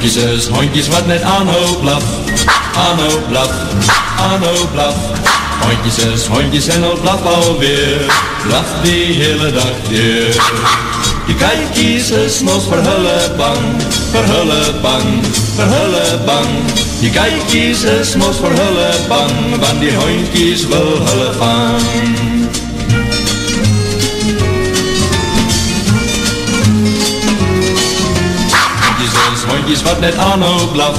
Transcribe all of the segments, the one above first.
Hondjes is hondjes wat net aanhoop blaf, aanhoop blaf, aanhoop blaf. Hondjes is hondjes en al blaf alweer, blaf die hele dag weer. Die kijkies is mos vir hulle bang, vir hulle bang, vir hulle bang. Die kijkies is mos vir hulle bang, want die hondjies wil hulle vang. Hondjes wat net aanhou blaf,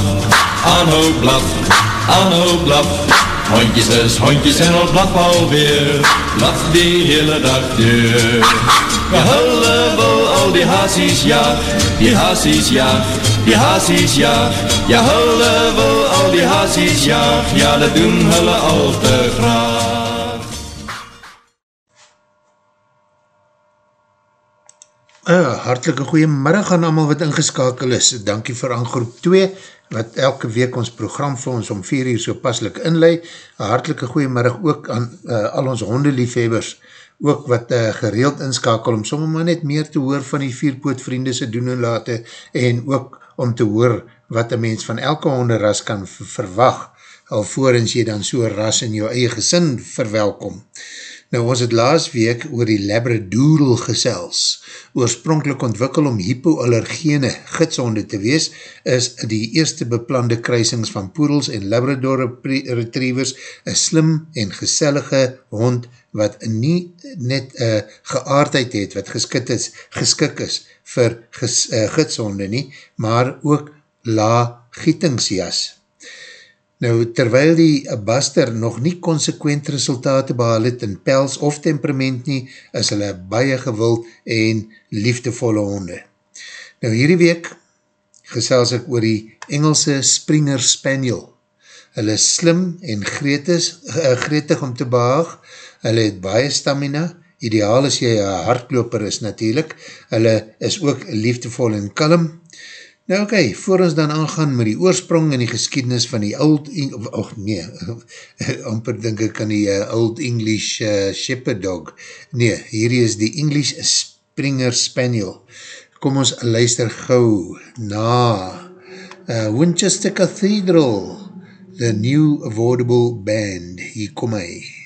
aanhou blaf, aanhou blaf. Hondjes is hondjes en al blaf alweer, blaf die hele dag deur. Ja, hulle wil al die haasies jaag, die haasies jaag, die haasies jaag. Ja, hulle wil al die haasies jaag, ja, dat doen hulle al te graag. Uh, hartelike goeiemiddag aan allemaal wat ingeskakel is. Dankie vir aan groep 2, wat elke week ons program vir ons om 4 uur so paslik inlei. Een hartelike goeiemiddag ook aan uh, al ons hondeliefhebbers, ook wat uh, gereeld inskakel om soms maar net meer te hoor van die vierpoot vrienden se doen en late, en ook om te hoor wat een mens van elke honderras kan verwag, alvorens jy dan so ras in jou eie gesin verwelkom. Nou ons het laas week oor die Labradoodle gesels, oorspronkelijk ontwikkel om hypoallergene gidsonde te wees, is die eerste beplande kruisings van poedels en Labrador retrievers een slim en gesellige hond wat nie net uh, geaardheid het, wat geskik is, geskik is vir ges, uh, gidsonde nie, maar ook la gietingsjas. Nou, terwyl die Buster nog nie consequent resultate behal het in pels of temperament nie, is hulle baie gewild en liefdevolle honde. Nou, hierdie week gesels ek oor die Engelse Springer Spaniel. Hulle is slim en gretig, uh, gretig om te behaag. Hulle het baie stamina, ideaal as jy een hardloper is natuurlijk. Hulle is ook liefdevol en kalm. Nou oké, okay, voor ons dan aangaan met die oorsprong en die geschiedenis van die old, och nee, amper denk ek aan die uh, old English uh, shepherd dog. Nee, hierdie is die English Springer Spaniel. Kom ons luister gauw na uh, Winchester Cathedral, the new avoidable band. Hier kom hy.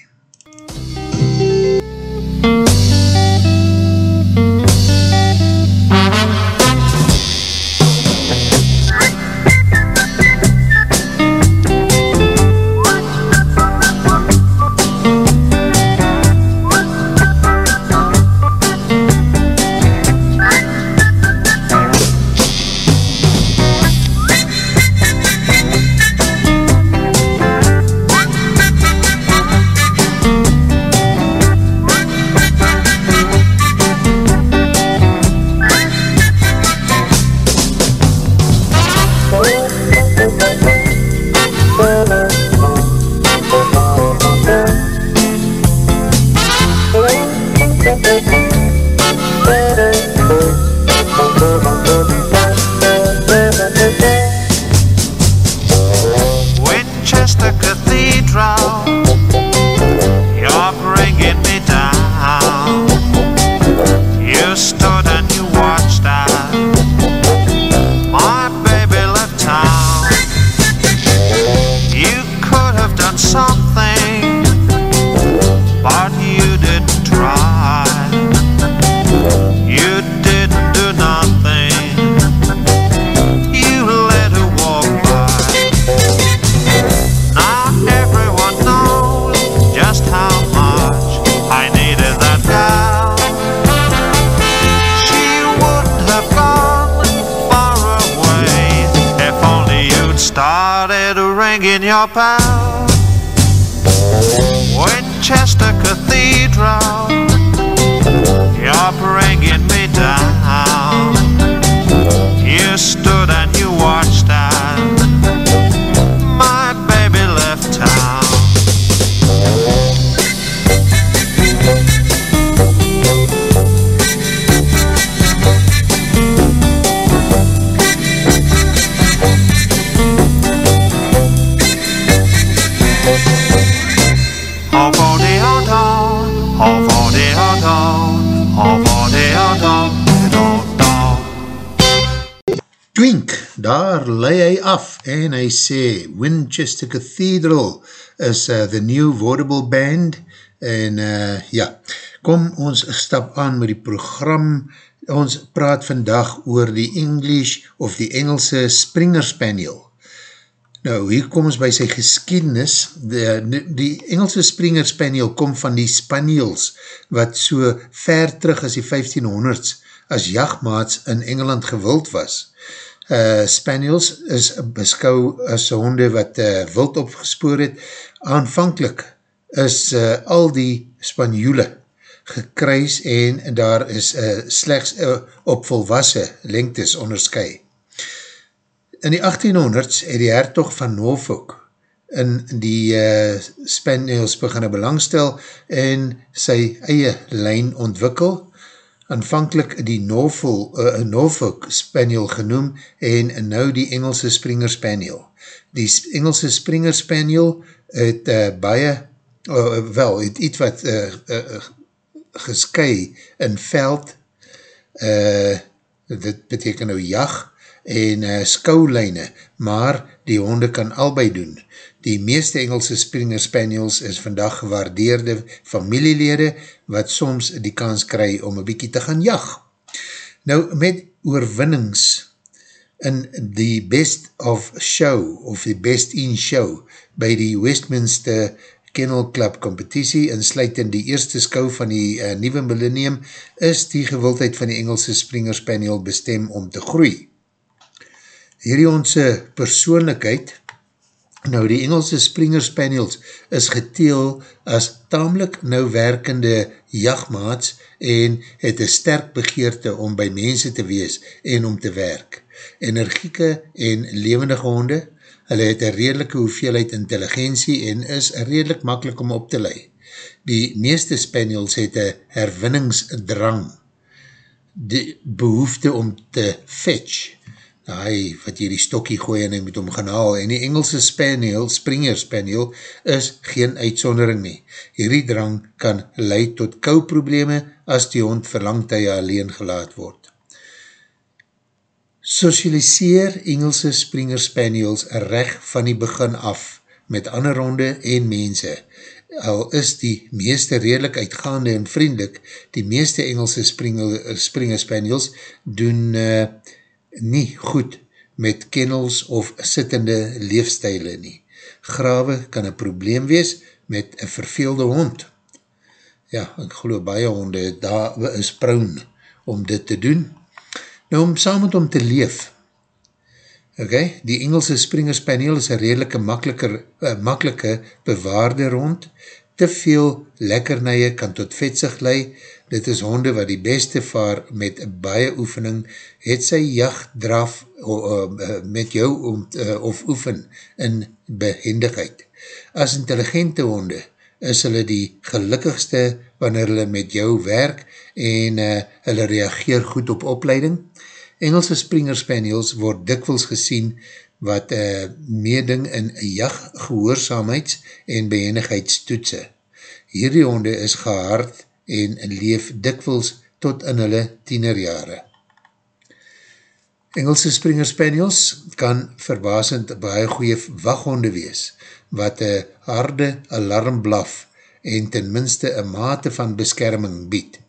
En hy sê Winchester Cathedral is uh, the new Vaudeville band en uh, ja, kom ons stap aan met die program, ons praat vandag oor die English of die Engelse Springer Spaniel. Nou, hier kom ons by sy geskiednis, die, die Engelse Springer Spaniel kom van die Spaniels, wat so ver terug as die 1500s as jachtmaats in Engeland gewild was. Uh, Spaniels is beskou as honde wat uh, wild opgespoor het. Aanvankelijk is uh, al die Spanjoele gekruis en daar is uh, slechts uh, op volwassen lengtes onderskui. In die 1800s het die hertog van Norfolk in die uh, Spaniels beginne belangstel en sy eie lijn ontwikkel aanvankelijk die Norfolk, uh, Norfolk Spaniel genoem en nou die Engelse Springer Spaniel. Die Engelse Springer Spaniel het uh, baie, uh, wel, het iets wat uh, uh, gesky in veld, uh, dit beteken nou jag en uh, skoulijne, maar die honde kan albei doen. Die meeste Engelse Springer Spaniels is vandag gewaardeerde familielede wat soms die kans kry om een bykie te gaan jag. Nou, met oorwinnings in die Best of Show of die Best in Show by die Westminster Kennel Club competitie en sluit in die eerste skou van die uh, nieuwe millennium is die gewildheid van die Engelse Springer Spaniel bestem om te groei. Hierdie onze persoonlijkheid Nou, die Engelse Springer Spaniels is geteel as tamelijk nou werkende jachtmaats en het een sterk begeerte om by mense te wees en om te werk. Energieke en levendige honde, hulle het een redelike hoeveelheid intelligentie en is redelik makkelijk om op te lei. Die meeste Spaniels het een herwinningsdrang, die behoefte om te fetch, hy wat hier die stokkie gooi en hy moet om gaan haal, en die Engelse Spaniel, Springer Spaniel, is geen uitsondering nie. Hierdie drang kan leid tot kouprobleme as die hond verlangtuie alleen gelaat word. Socialiseer Engelse Springer Spaniels recht van die begin af met ander honde en mense. Al is die meeste redelijk uitgaande en vriendelik, die meeste Engelse Springer Spaniels doen uh, nie goed met kennels of sittende leefstijle nie. Grawe kan een probleem wees met een verveelde hond. Ja, ek geloof baie honde, daar is proun om dit te doen. Nou, om saam met hom te leef, okay, die Engelse Springer Spaniel is een redelike makkelijke, uh, makkelijke bewaarde hond, te veel lekkernije kan tot vetsig leid, dit is honde wat die beste vaar met baie oefening, het sy jacht draf uh, met jou om, uh, of oefen in behendigheid. As intelligente honde is hulle die gelukkigste wanneer hulle met jou werk en uh, hulle reageer goed op opleiding. Engelse Springer Spaniels word dikwels gesien wat uh, meeding in jacht gehoorzaamheids- en behendigheidstoetse. Hierdie honde is gehard en leef dikwels tot in hulle tienerjare. Engelse Springer Spaniels kan verbasend baie goeie waghonde wees, wat een harde alarm blaf en ten minste een mate van beskerming bied.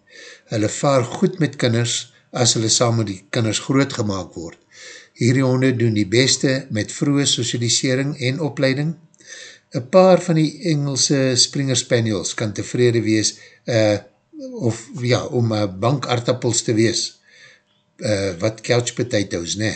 Hulle vaar goed met kinders as hulle saam met die kinders groot gemaakt word. Hierdie honde doen die beste met vroege socialisering en opleiding. Een paar van die Engelse Springer Spaniels kan tevrede wees uh, of ja, om uh, bankartappels te wees, uh, wat couch potatoes, ne,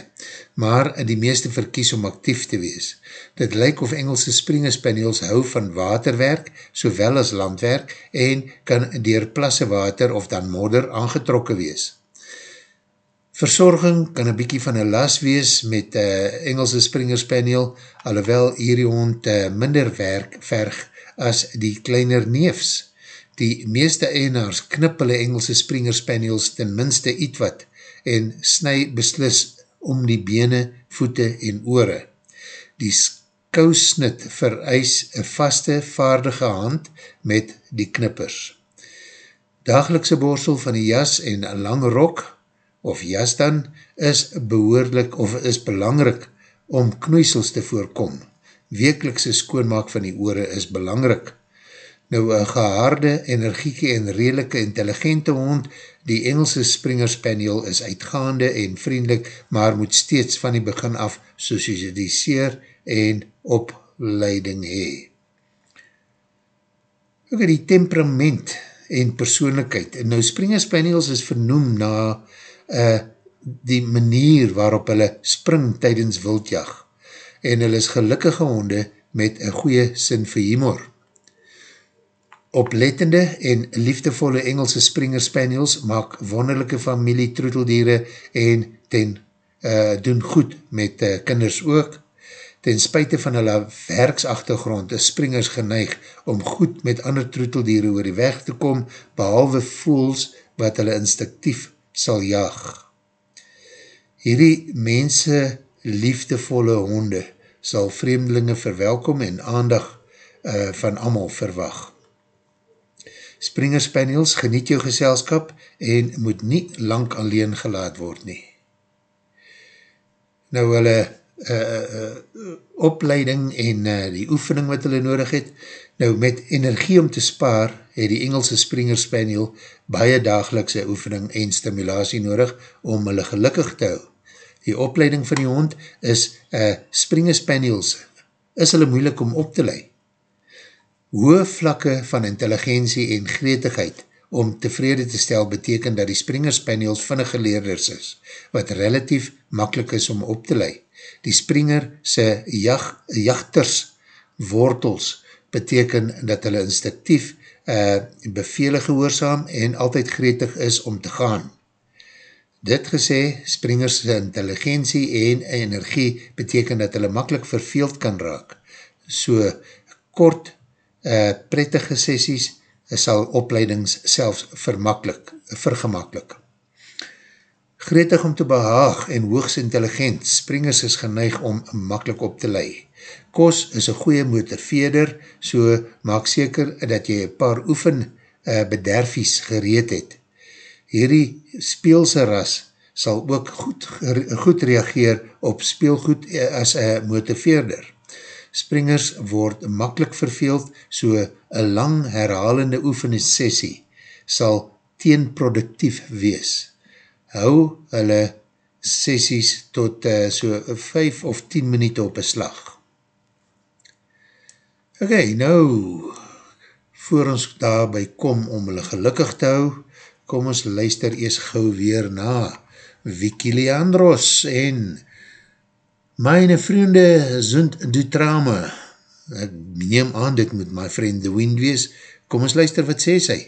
maar die meeste verkies om actief te wees. Dit lyk of Engelse Springer Spaniels hou van waterwerk, sowel as landwerk, en kan dier plasse water of dan modder aangetrokken wees. Verzorging kan een bykie van een las wees met uh, Engelse Springer Spaniel, alhoewel hierdie hond uh, minder werk verg as die kleiner neefs. Die meeste eienaars knip hulle Engelse Springer Spaniels ten minste iets wat en snu beslis om die bene, voete en oore. Die kousnit vereis een vaste, vaardige hand met die knippers. Dagelikse borsel van die jas en lang rok of jas dan, is behoorlik of is belangrik om knoeisels te voorkom. Wekelikse skoonmaak van die oore is belangrik. Nou, een gehaarde, energieke en redelijke intelligente hond, die Engelse Springer Spaniel is uitgaande en vriendelik, maar moet steeds van die begin af socialiseer en opleiding hee. Ook die temperament en persoonlijkheid. En nou, Springer Spaniels is vernoem na uh, die manier waarop hulle spring tydens wildjag. En hulle is gelukkige honde met een goeie sin vir humor. Oplettende en liefdevolle Engelse Springer Spaniels maak wonderlijke familie troeteldiere en ten, uh, doen goed met uh, kinders ook ten spuite van hulle werksachtergrond is springers geneig om goed met ander troeteldiere oor die weg te kom, behalwe voels wat hulle instinctief sal jaag. Hierdie mense liefdevolle honde sal vreemdelinge verwelkom en aandag uh, van amal verwag. Springer Spaniels geniet jou geselskap en moet nie lang alleen gelaat word nie. Nou hulle uh, uh, opleiding en uh, die oefening wat hulle nodig het. Nou, met energie om te spaar, het die Engelse Springer Spaniel baie dagelikse oefening en stimulatie nodig om hulle gelukkig te hou. Die opleiding van die hond is uh, Springer Spaniels, is hulle moeilik om op te leid. Hoë vlakke van intelligentie en gretigheid om tevrede te stel beteken dat die Springer Spaniels vinnige leerders is, wat relatief makkelijk is om op te leid. Die springer sy jag, jachters wortels beteken dat hulle instinctief uh, bevele gehoorzaam en altyd gretig is om te gaan. Dit gesê, springers intelligentie en energie beteken dat hulle makkelijk verveeld kan raak. So kort, uh, prettige sessies sal opleidings selfs vermakkelijk, vergemakkelijk. Gretig om te behaag en hoogs intelligent, springers is geneig om makkelijk op te lei. Kos is een goeie motiveerder, so maak seker dat jy een paar oefen uh, bederfies gereed het. Hierdie speelse ras sal ook goed, goed reageer op speelgoed eh, as een motiveerder. Springers word makkelijk verveeld, so een lang herhalende oefeningssessie sal teenproductief wees hou hulle sessies tot uh, so 5 of 10 minuut op een slag. Ok, nou, voor ons daarby kom om hulle gelukkig te hou, kom ons luister eers gauw weer na Vicky Leandros en Meine vriende zund du trame. Ek neem aan dit moet my vriend The Wind wees. Kom ons luister wat sê sy.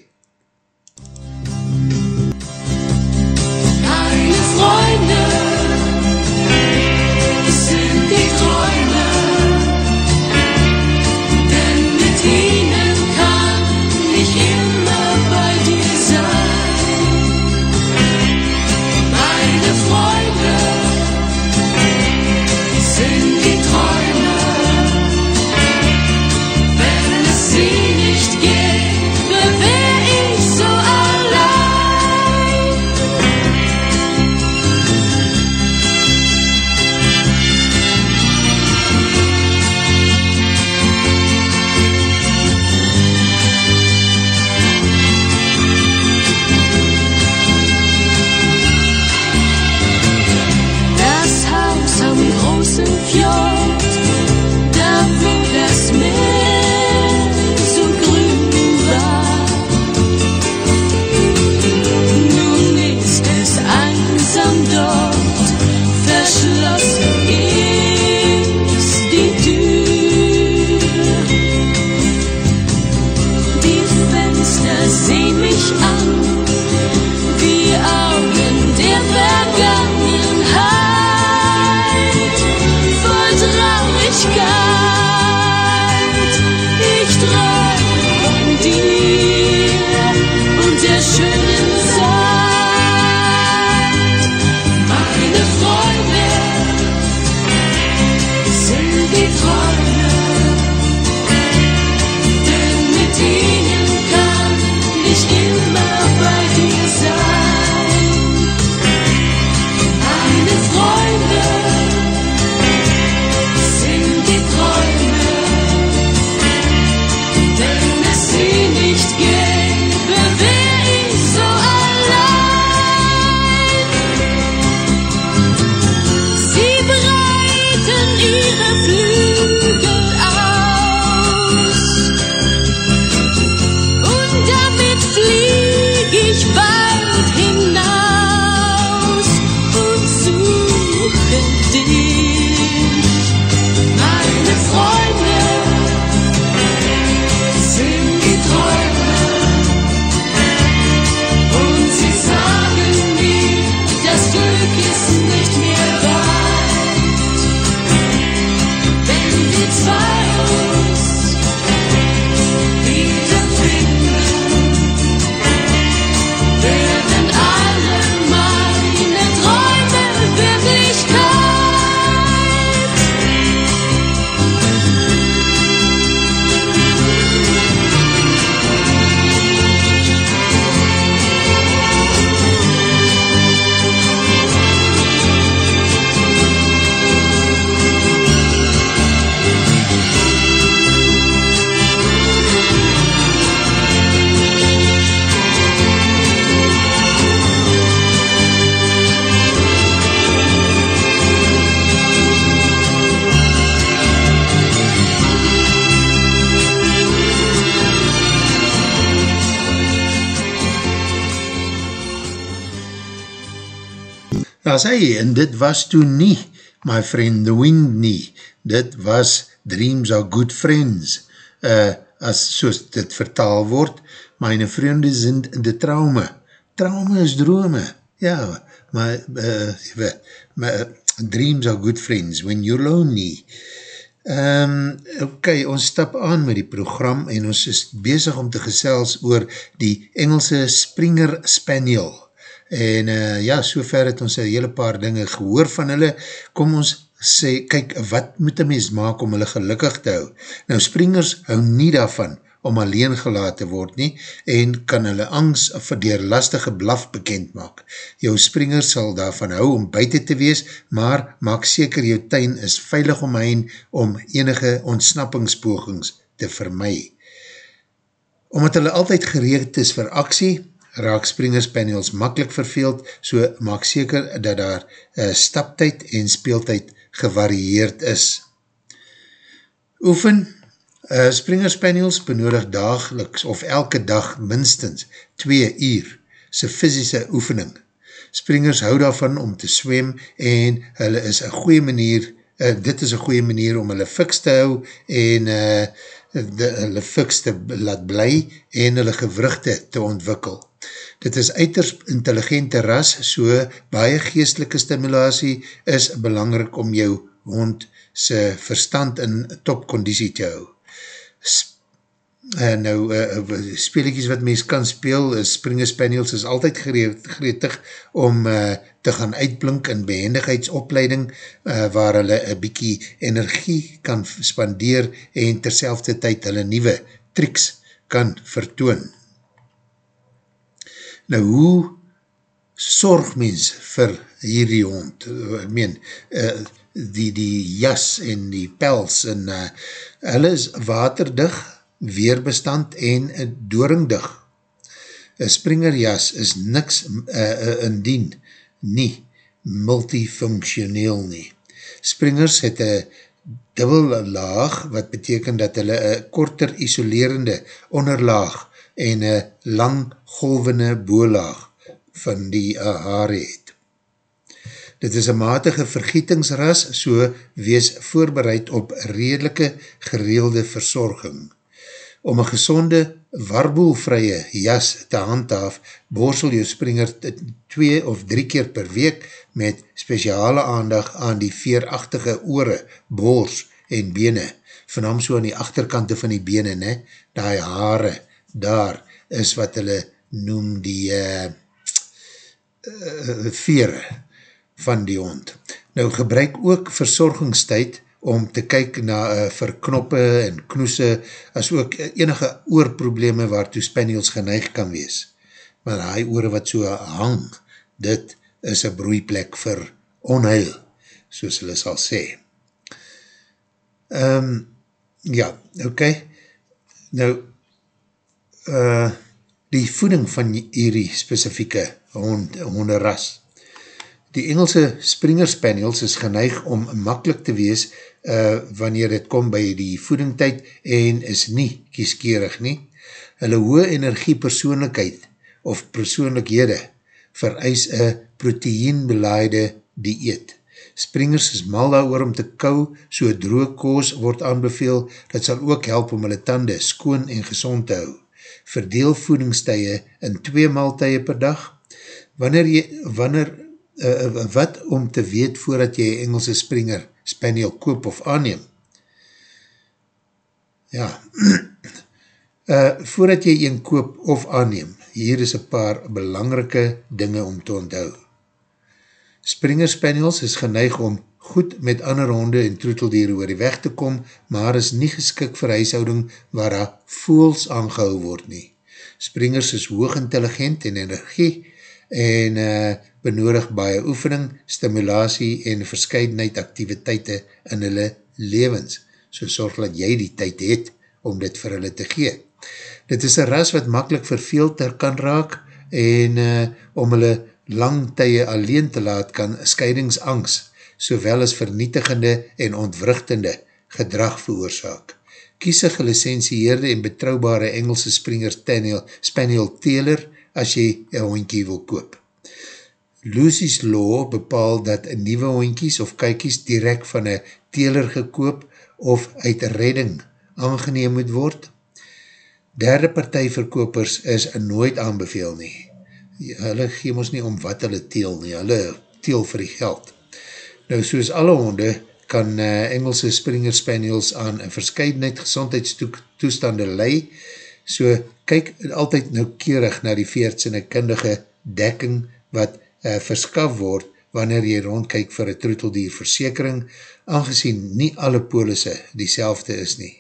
Ja, sê, en dit was toen nie, my friend, the wind nie, dit was Dreams are good friends, uh, as soos dit vertaal word, myne vriende sind de traume, traume is drome, ja, maar, uh, weet, maar, dreams are good friends, when you're lonely, Um, ok, ons stap aan met die program en ons is bezig om te gesels oor die Engelse Springer Spaniel. En uh, ja, so ver het ons een hele paar dinge gehoor van hulle. Kom ons sê, kyk, wat moet een mens maak om hulle gelukkig te hou? Nou, Springers hou nie daarvan om alleen gelaat te word nie en kan hulle angst vir dier lastige blaf bekend maak. Jou springer sal daarvan hou om buiten te wees, maar maak seker jou tuin is veilig omheen om enige ontsnappingspogings te vermy. Omdat hulle altyd gereed is vir aksie, raak springerspanels makkelijk verveeld, so maak seker dat daar uh, staptyd en speeltyd gevarieerd is. Oefen, Uh, Springer Spaniels benodig dageliks of elke dag minstens 2 uur sy fysische oefening. Springers hou daarvan om te swem en hulle is een goeie manier, uh, dit is een goeie manier om hulle fiks te hou en uh, de, hulle fiks te laat bly en hulle gewrugte te ontwikkel. Dit is uiters intelligente ras, so baie geestelike stimulatie is belangrijk om jou hond sy verstand in topconditie te hou uh, nou uh, speelikies wat mens kan speel, uh, Springer Spaniels is altyd gretig om uh, te gaan uitblink in behendigheidsopleiding uh, waar hulle een bykie energie kan spandeer en terselfde tyd hulle nieuwe triks kan vertoon. Nou hoe sorg mens vir hierdie hond? Ek meen, uh, die, die jas en die pels en uh, hulle is waterdig, weerbestand en dooringdig. Een springerjas is niks uh, indien nie multifunctioneel nie. Springers het een dubbel laag wat beteken dat hulle een korter isolerende onderlaag en een lang golvende boolaag van die haare het. Dit is een matige vergietingsras, so wees voorbereid op redelike gereelde verzorging. Om een gezonde, warboelvrye jas te handhaaf, borsel jou springer twee of drie keer per week met speciale aandag aan die veerachtige oore, bors en bene. Vanam so aan die achterkante van die bene, ne? die haare, daar is wat hulle noem die uh, uh, vere van die hond. Nou gebruik ook verzorgingstijd om te kyk na uh, verknoppe en knoese, as ook enige oorprobleme waartoe Spaniels geneig kan wees. Maar hy oore wat so hang, dit is een broeiplek vir onheil, soos hulle sal sê. Um, ja, ok. Nou, uh, die voeding van hierdie specifieke hond, honderras, Die Engelse Springer Spaniels is geneig om makkelijk te wees uh, wanneer het kom by die voedingtijd en is nie kieskeerig nie. Hulle hoë energie persoonlijkheid of persoonlikhede vereis een proteïnbeleide dieet. Springers is mal daar om te kou, so droog koos word aanbeveel, dat sal ook help om hulle tande skoon en gezond te hou. Verdeel voedingstye in twee maaltye per dag. Wanneer, jy, wanneer uh, wat om te weet voordat jy Engelse Springer Spaniel koop of aanneem? Ja, uh, voordat jy een koop of aanneem, hier is een paar belangrike dinge om te onthou. Springer Spaniels is geneig om goed met ander honde en troeteldier oor die weg te kom, maar is nie geskik vir huishouding waar daar voels aangehou word nie. Springers is hoog intelligent en energie en uh, benodig baie oefening, stimulatie en verscheidenheid activiteite in hulle levens, so sorg dat jy die tyd het om dit vir hulle te gee. Dit is een ras wat makkelijk verveelter kan raak en uh, om hulle lang tye alleen te laat kan scheidingsangst, sowel as vernietigende en ontwrichtende gedrag veroorzaak. Kies een gelicensieerde en betrouwbare Engelse Springer Spaniel, Spaniel Taylor as jy een hondkie wil koop Lucy's Law bepaal dat nieuwe hoinkies of kykies direct van een teler gekoop of uit redding aangeneem moet word. Derde partijverkopers is nooit aanbeveel nie. Hulle geem ons nie om wat hulle teel nie, hulle teel vir die geld. Nou soos alle honde kan uh, Engelse Springer Spaniels aan een verscheidenheid gezondheidstoestande lei, so kyk altyd noukeurig na die veertsende kundige dekking wat uh, verskaf word wanneer jy rondkyk vir een troeteldierversekering, aangezien nie alle polisse die is nie.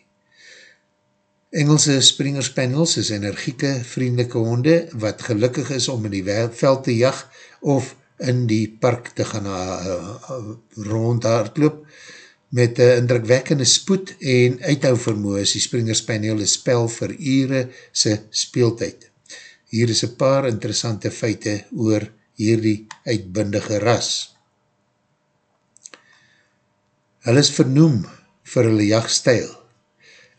Engelse Springer Spaniels is energieke, vriendelike honde wat gelukkig is om in die veld te jag of in die park te gaan uh, rond hardloop met een indrukwekkende spoed en uithouvermoe is die Springer Spaniel een spel vir ure sy speeltijd. Hier is een paar interessante feite oor hierdie uitbindige ras. Hulle is vernoem vir hulle jachtstijl.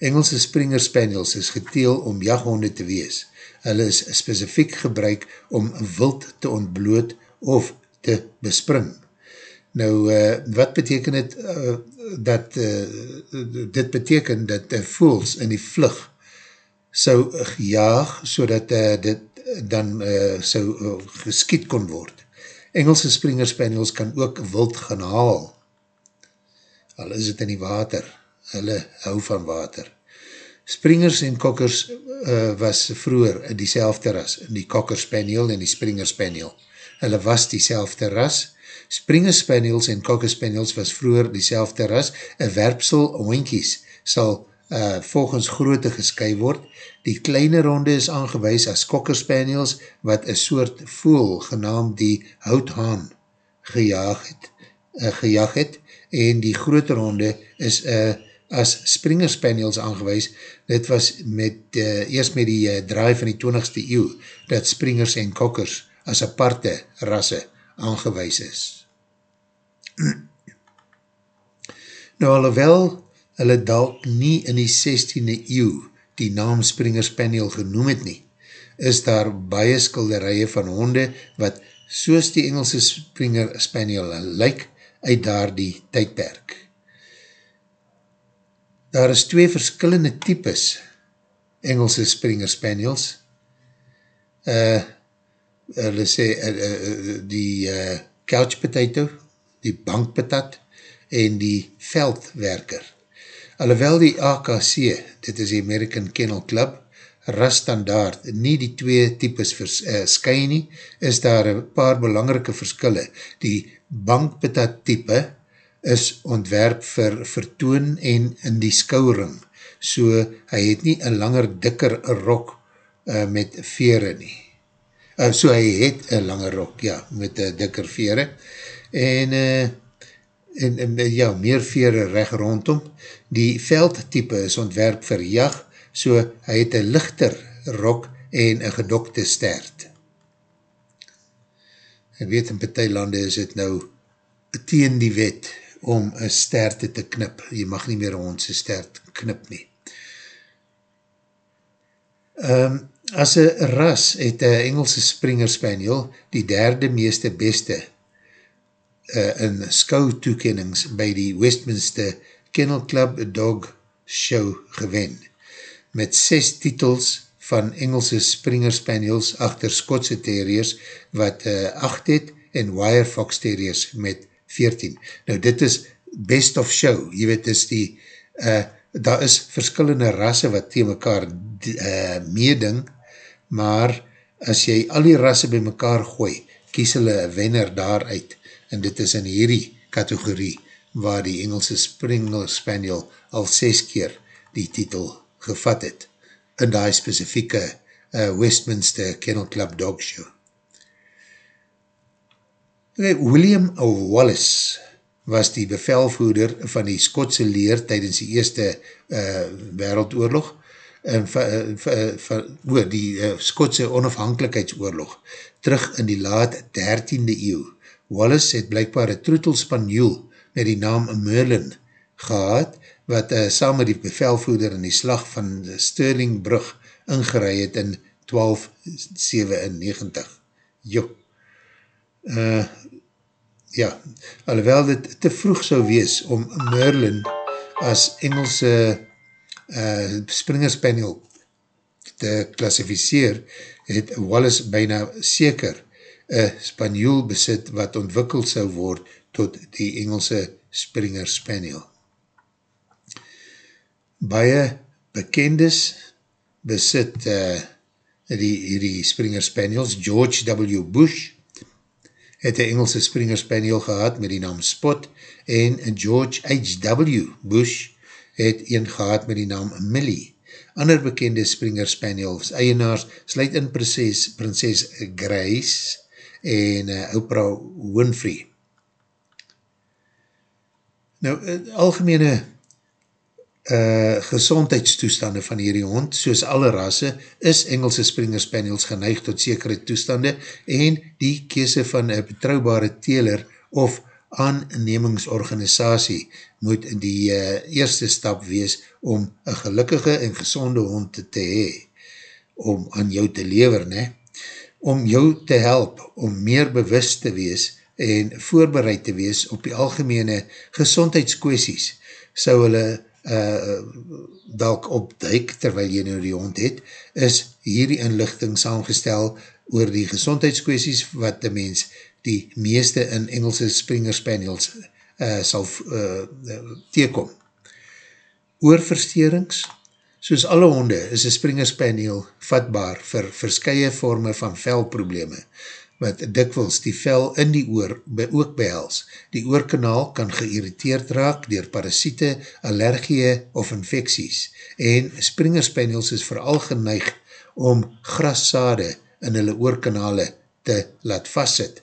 Engelse Springer Spaniels is geteel om jachthonde te wees. Hulle is specifiek gebruik om wild te ontbloot of te bespring. Nou, uh, wat beteken het, uh, dat, uh, dit beteken dat uh, voels in die vlug sou gejaag, so dat uh, dit dan uh, sou uh, geskiet kon word. Engelse Springer Spaniels kan ook wild gaan haal. Al is het in die water. Hulle hou van water. Springers en kokkers uh, was vroeger die selfde ras, die kokker spaniel en die springer spaniel. Hulle was die ras. Springer spaniels en kokker spaniels was vroeger die ras. Een werpsel hoinkies sal uh, volgens grootte gesky word. Die kleine ronde is aangewees as kokker spaniels wat een soort voel genaamd die houthaan gejaag het, uh, gejaag het en die grote ronde is uh, as Springer Spaniels aangewees, dit was met, uh, eerst met die uh, draai van die 20ste eeuw, dat Springers en Kokkers as aparte rasse aangewees is. nou alhoewel hulle dalk nie in die 16e eeuw die naam Springer Spaniel genoem het nie, is daar baie skilderije van honde wat soos die Engelse Springer Spaniel lyk uit daar die tydperk. Daar is twee verskillende types Engelse Springer Spaniels. Uh, hulle sê uh, uh, die uh, couch potato, die bankpatat en die veldwerker. Alhoewel die AKC, dit is die American Kennel Club, raststandaard nie die twee types verskyn uh, nie, is daar een paar belangrike verskille. Die bankpatat type, is ontwerp vir vertoon en in die skouring, so hy het nie een langer dikker rok uh, met vere nie. Uh, so hy het een langer rok, ja, met uh, dikker vere, en, uh, en, en ja, meer vere reg rondom. Die veldtype is ontwerp vir jag, so hy het een lichter rok en een gedokte stert. Ek weet in partijlande is het nou teen die wet, om een sterte te knip. Jy mag nie meer onze stert knip nie. Um, as een ras het een Engelse Springer Spaniel die derde meeste beste uh, in skou toekennings by die Westminster Kennel Club Dog Show gewen. Met ses titels van Engelse Springer Spaniels achter Skotse Terriers wat uh, acht het en Wire Fox Terriers met 14. Nou dit is best of show, jy weet is die, uh, daar is verskillende rasse wat tegen mekaar uh, meeding, maar as jy al die rasse by mekaar gooi, kies hulle een wenner daaruit, en dit is in hierdie kategorie, waar die Engelse Springer Spaniel al ses keer die titel gevat het, in die specifieke uh, Westminster Kennel Club Dog Show. Okay, William Wallace was die bevelvoerder van die Skotse leer tydens die eerste uh, wereldoorlog en oor die uh, Skotse onafhankelijkheidsoorlog terug in die laat 13e eeuw. Wallace het blijkbaar een troetelspanjoel met die naam Merlin gehad wat uh, saam met die bevelvoerder in die slag van Sterlingbrug ingerei het in 1297. Jo, uh, ja, alhoewel dit te vroeg sou wees om Merlin as Engelse uh, Springer Spaniel te klassificeer, het Wallace bijna seker een Spanjoel besit wat ontwikkeld sou word tot die Engelse Springer Spaniel. Baie bekendes besit uh, die, die Springer Spaniels, George W. Bush het een Engelse Springer Spaniel gehad met die naam Spot en George H.W. Bush het een gehad met die naam Millie. Ander bekende Springer Spaniels eienaars sluit in prinses, prinses Grace en uh, Oprah Winfrey. Nou, uh, algemene uh, gezondheidstoestande van hierdie hond, soos alle rasse, is Engelse Springer Spaniels geneig tot sekere toestande en die kese van een betrouwbare teler of aannemingsorganisatie moet die uh, eerste stap wees om een gelukkige en gezonde hond te, te hee, om aan jou te lever, ne? om jou te help om meer bewust te wees en voorbereid te wees op die algemene gezondheidskwesties, sou hulle uh, dalk opduik terwyl jy nou die hond het, is hierdie inlichting saamgestel oor die gezondheidskwesties wat die mens die meeste in Engelse Springer Spaniels uh, sal uh, teekom. Oorversteerings, soos alle honde is een Springer Spaniel vatbaar vir verskye vorme van velprobleme, wat dikwels die vel in die oor by ook behels. Die oorkanaal kan geïrriteerd raak dier parasiete, allergieë of infecties en Springer Spaniels is vooral geneig om grassade in hulle oorkanale te laat vastzit.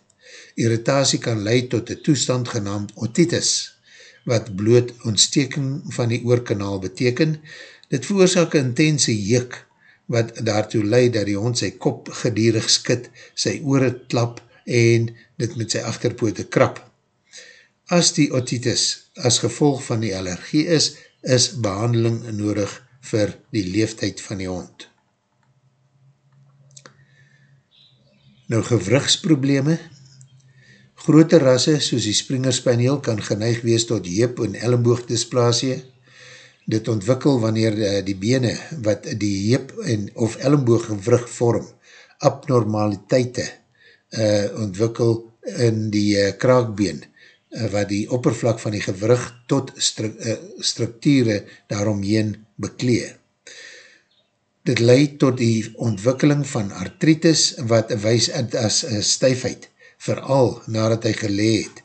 Irritatie kan leid tot een toestand genaamd otitis, wat bloot ontsteking van die oorkanaal beteken. Dit veroorzaak intense juk wat daartoe leid dat die hond sy kop gedierig skit, sy oore klap en dit met sy achterpoote krap. As die otitis as gevolg van die allergie is, is behandeling nodig vir die leeftijd van die hond. Nou gewrugsprobleme. Grote rasse soos die Springer Spaniel kan geneig wees tot heep en elleboogdisplasie, dit ontwikkel wanneer uh, die bene wat die heep en of ellembooggewrug vorm, abnormaliteite uh, ontwikkel in die uh, kraakbeen, uh, wat die oppervlak van die gewrug tot stru uh, structure daaromheen beklee. Dit leid tot die ontwikkeling van artritis wat wees as uh, stuifheid, vooral nadat hy geleed,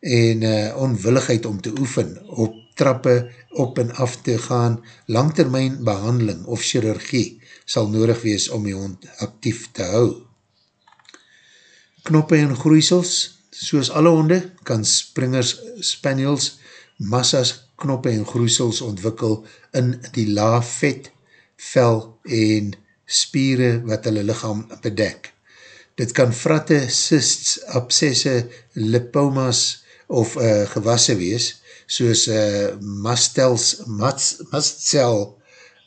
en uh, onwilligheid om te oefen op trappe op en af te gaan, langtermijn behandeling of chirurgie sal nodig wees om die hond actief te hou. Knoppe en groeisels, soos alle honde, kan springers, spaniels, massas, knoppe en groeisels ontwikkel in die laaf vet, vel en spiere wat hulle lichaam bedek. Dit kan fratte, cysts, abscesse, lipomas of uh, gewasse wees, soos uh, mastels, mastcel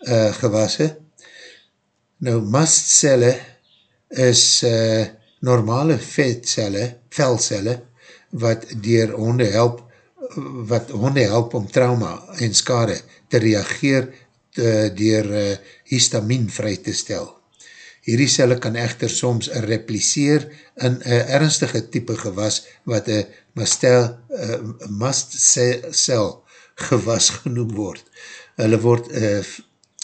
uh, gewasse. Nou, mastcelle is uh, normale vetcelle, velcelle, wat dier honde help, wat honde help om trauma en skade te reageer te, dier uh, histamine vry te stel. Hierdie celle kan echter soms repliceer in een ernstige type gewas wat een mastel, uh, mastcel gewas genoem word. Hulle word uh,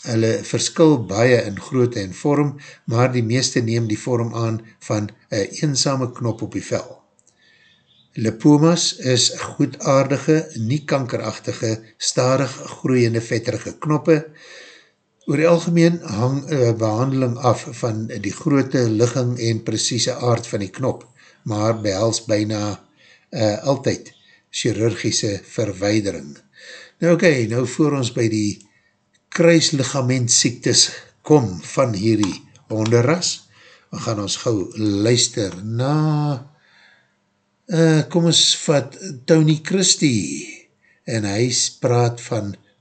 hulle verskil baie in grootte en vorm, maar die meeste neem die vorm aan van een eenzame knop op die vel. Lipomas is goedaardige, nie kankerachtige, starig groeiende vetterige knoppe, Oor die algemeen hang uh, behandeling af van die grote ligging en precieze aard van die knop, maar behels byna uh, altyd chirurgische verweidering. Nou oké, okay, nou voor ons by die kruisligament siektes kom van hierdie honderras, dan gaan ons gauw luister na uh, kom ons vat Tony Christie en hy praat van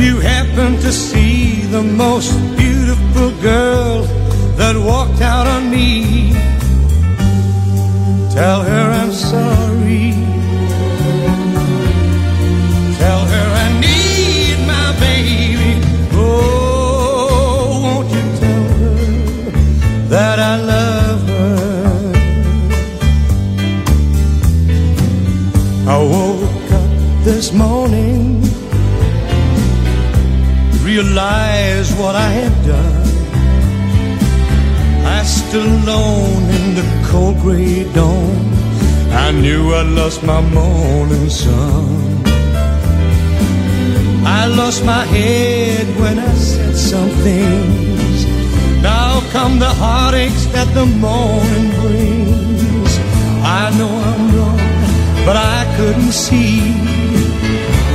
you happen to see the most beautiful girl that walked out on me, tell her I'm what I had done. I stood alone in the cold gray dawn. I knew I'd lost my morning sun. I lost my head when I said some things. Now come the heartaches that the morning brings. I know I'm wrong, but I couldn't see.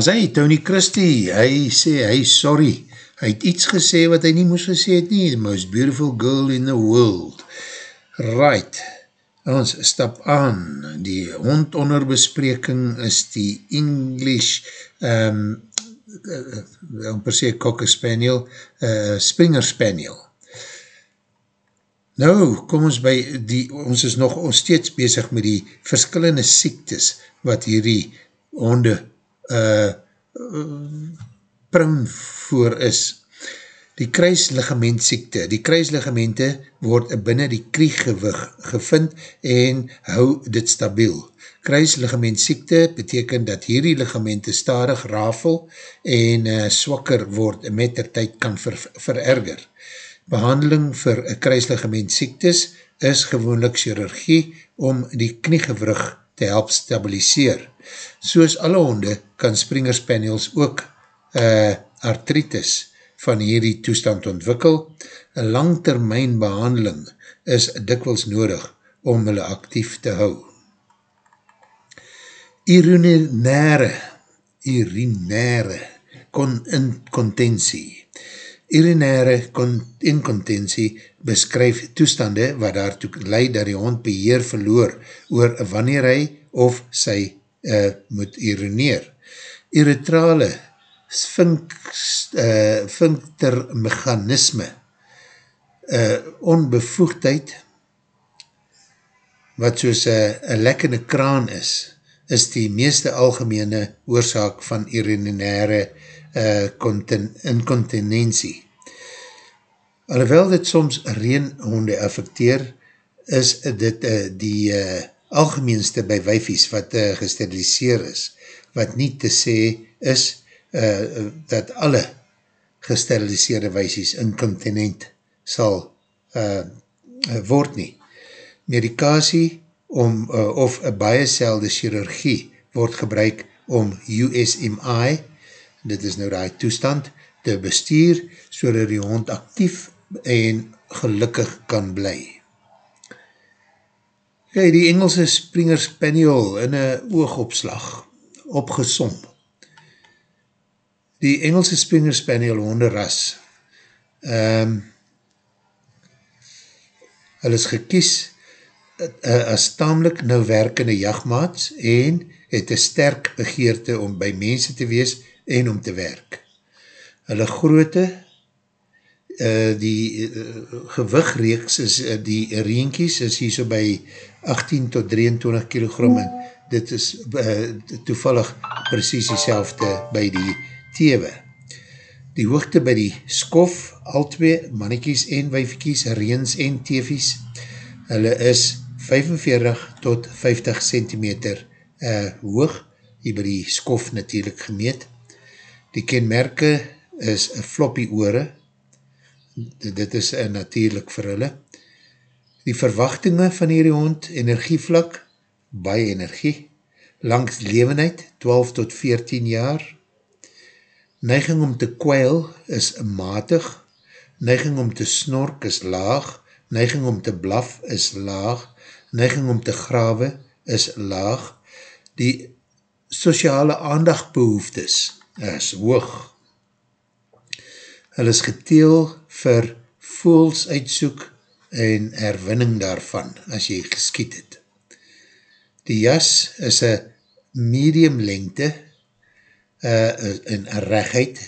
As hy, Tony Christie, hy sê, hy sorry, hy het iets gesê wat hy nie moes gesê het nie, the most beautiful girl in the world. Right, ons stap aan, die hond onder bespreking is die English, um, uh, amper sê Cocker Spaniel, uh, Springer Spaniel. Nou, kom ons by die, ons is nog ons steeds bezig met die verskillende siektes wat hierdie honde uh, prone voor is. Die kruisligamentziekte. Die kruisligamente word binnen die kriegewig gevind en hou dit stabiel. Kruisligamentziekte beteken dat hierdie ligamente starig rafel en uh, swakker word met der tyd kan ver, vererger. Behandeling vir kruisligamentziektes is gewoonlik chirurgie om die kniegewrug te help stabiliseer. Soos alle honde kan Springer Spaniels ook uh, artritis van hierdie toestand ontwikkel. Een langtermijn behandeling is dikwels nodig om hulle actief te hou. Urinare, urinare kon incontentie. Urinare incontentie beskryf toestande wat daartoe leid dat die hond beheer verloor oor wanneer hy of sy uh, moet urineer. Uretrale sphinctermechanisme uh, onbevoegdheid wat soos een lekkende kraan is, is die meeste algemene oorzaak van urinaire uh, incontinentie. Alhoewel dit soms reenhonde affecteer, is dit uh, die uh, algemeenste by wijfies wat uh, gesteriliseer is, wat nie te sê is uh, dat alle gesteriliseerde wijfies incontinent sal uh, word nie. Medikasie om, uh, of baie selde chirurgie word gebruik om USMI, dit is nou die toestand, te bestuur, so dat die hond actief en gelukkig kan bly. Kijk, die Engelse Springer Spaniel in een oogopslag, opgesom. Die Engelse Springer Spaniel honderras, um, hulle is gekies uh, as tamelijk nou werkende jachtmaats en het een sterk begeerte om by mense te wees en om te werk. hulle groote, uh, die uh, gewigreeks is, uh, die reenkies is hier so by 18 tot 23 kilogram en dit is uh, toevallig precies die selfde by die tewe. Die hoogte by die skof, al twee mannetjies en wijfiekies, reens en teefies, hulle is 45 tot 50 centimeter uh, hoog, hier by die skof natuurlijk gemeet. Die kenmerke is een floppy oore, dit is natuurlijk vir hulle. Die verwachtinge van hierdie hond, energievlak, baie energie, langs levenheid, 12 tot 14 jaar, neiging om te kwijl is matig, neiging om te snork is laag, neiging om te blaf is laag, neiging om te grawe is laag, die sociale aandachtbehoeftes is hoog. Hulle is geteel vir voels uitsoek en herwinning daarvan, as jy geskiet het. Die jas is een medium lengte uh, in regheid.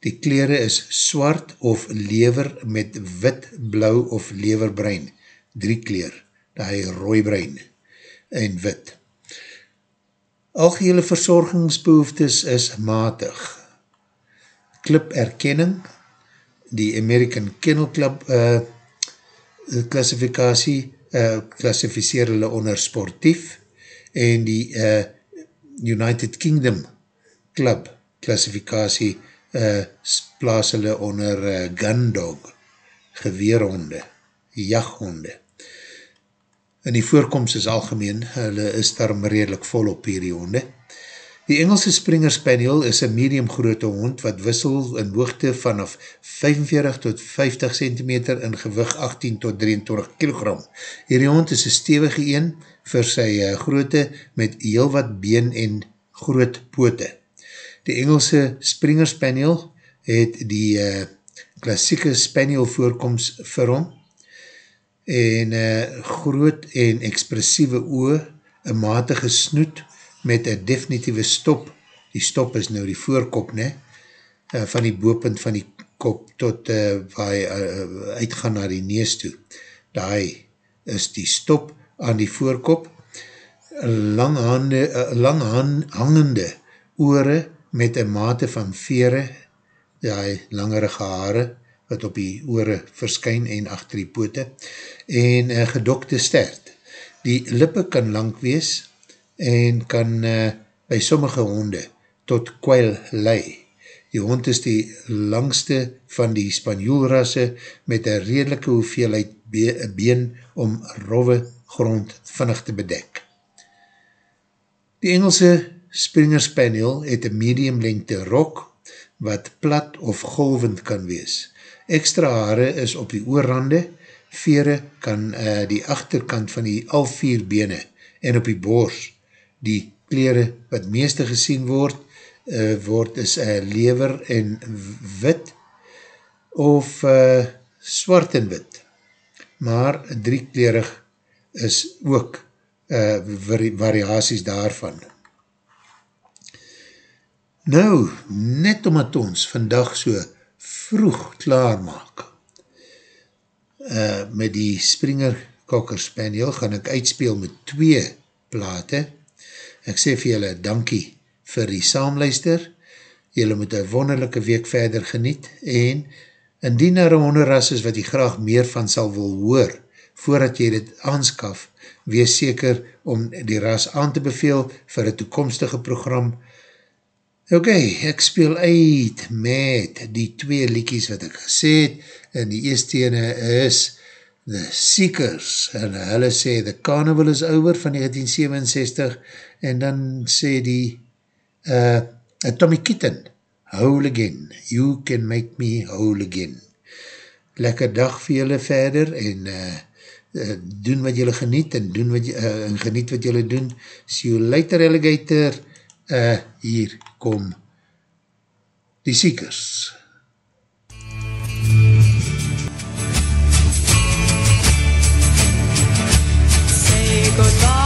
Die kleren is swart of lever met wit, blauw of leverbrein. Drie kleer, die rooibrein en wit. Algehele verzorgingsbehoeftes is matig. Klip erkenning, die American Kennel Club uh, klassifikatie uh, klassificeer hulle onder sportief en die uh, United Kingdom Club klassifikatie uh, plaas hulle onder uh, gun dog, geweerhonde, jachthonde en die voorkomst is algemeen, hulle is daarom redelijk vol op hierdie honde. Die Engelse Springer Spaniel is een medium grote hond wat wissel in hoogte vanaf 45 tot 50 cm in gewig 18 tot 23 kg. Hierdie hond is een stevige een vir sy uh, groote met heel wat been en groot poote. Die Engelse Springer Spaniel het die uh, klassieke Spaniel voorkomst vir hom, en uh, groot en expressieve oe, een matige snoet met een definitieve stop, die stop is nou die voorkop, ne? Uh, van die boepunt van die kop tot uh, waar hy uh, uitgaan na die nees toe. Daai is die stop aan die voorkop, lang, hande, uh, lang han, hangende oore met een mate van vere, die langerige haare, wat op die oore verskyn en achter die poote, en uh, gedokte stert. Die lippe kan lang wees en kan uh, by sommige honde tot kwijl lei. Die hond is die langste van die spanjoelrasse met een redelike hoeveelheid be been om rove grond vinnig te bedek. Die Engelse Springer Spaniel het een medium lengte rok wat plat of golvend kan wees. Extra haare is op die oorrande, vere kan uh, die achterkant van die al vier bene en op die boors die kleren wat meeste gesien word, uh, word is uh, lever en wit of uh, swart en wit. Maar drieklerig is ook uh, variaties daarvan. Nou, net omdat ons vandag so vroeg klaar maak. Uh, met die Springer Cocker Spaniel gaan ek uitspeel met twee plate. Ek sê vir julle dankie vir die saamluister. Julle moet een wonderlijke week verder geniet en indien er een honderras is wat jy graag meer van sal wil hoor voordat jy dit aanskaf, wees seker om die ras aan te beveel vir een toekomstige program Ok, ek speel uit met die twee liekies wat ek gesê het, en die eerste ene is The Seekers, en hulle sê The Carnival is Over van 1967, en dan sê die uh, Tommy Kitten, Whole Again, You Can Make Me Whole Again. Lekker dag vir julle verder, en uh, uh, doen wat julle geniet, en, doen wat, uh, en geniet wat julle doen. See you later, alligator, uh, hier kom die siekers. Say goodbye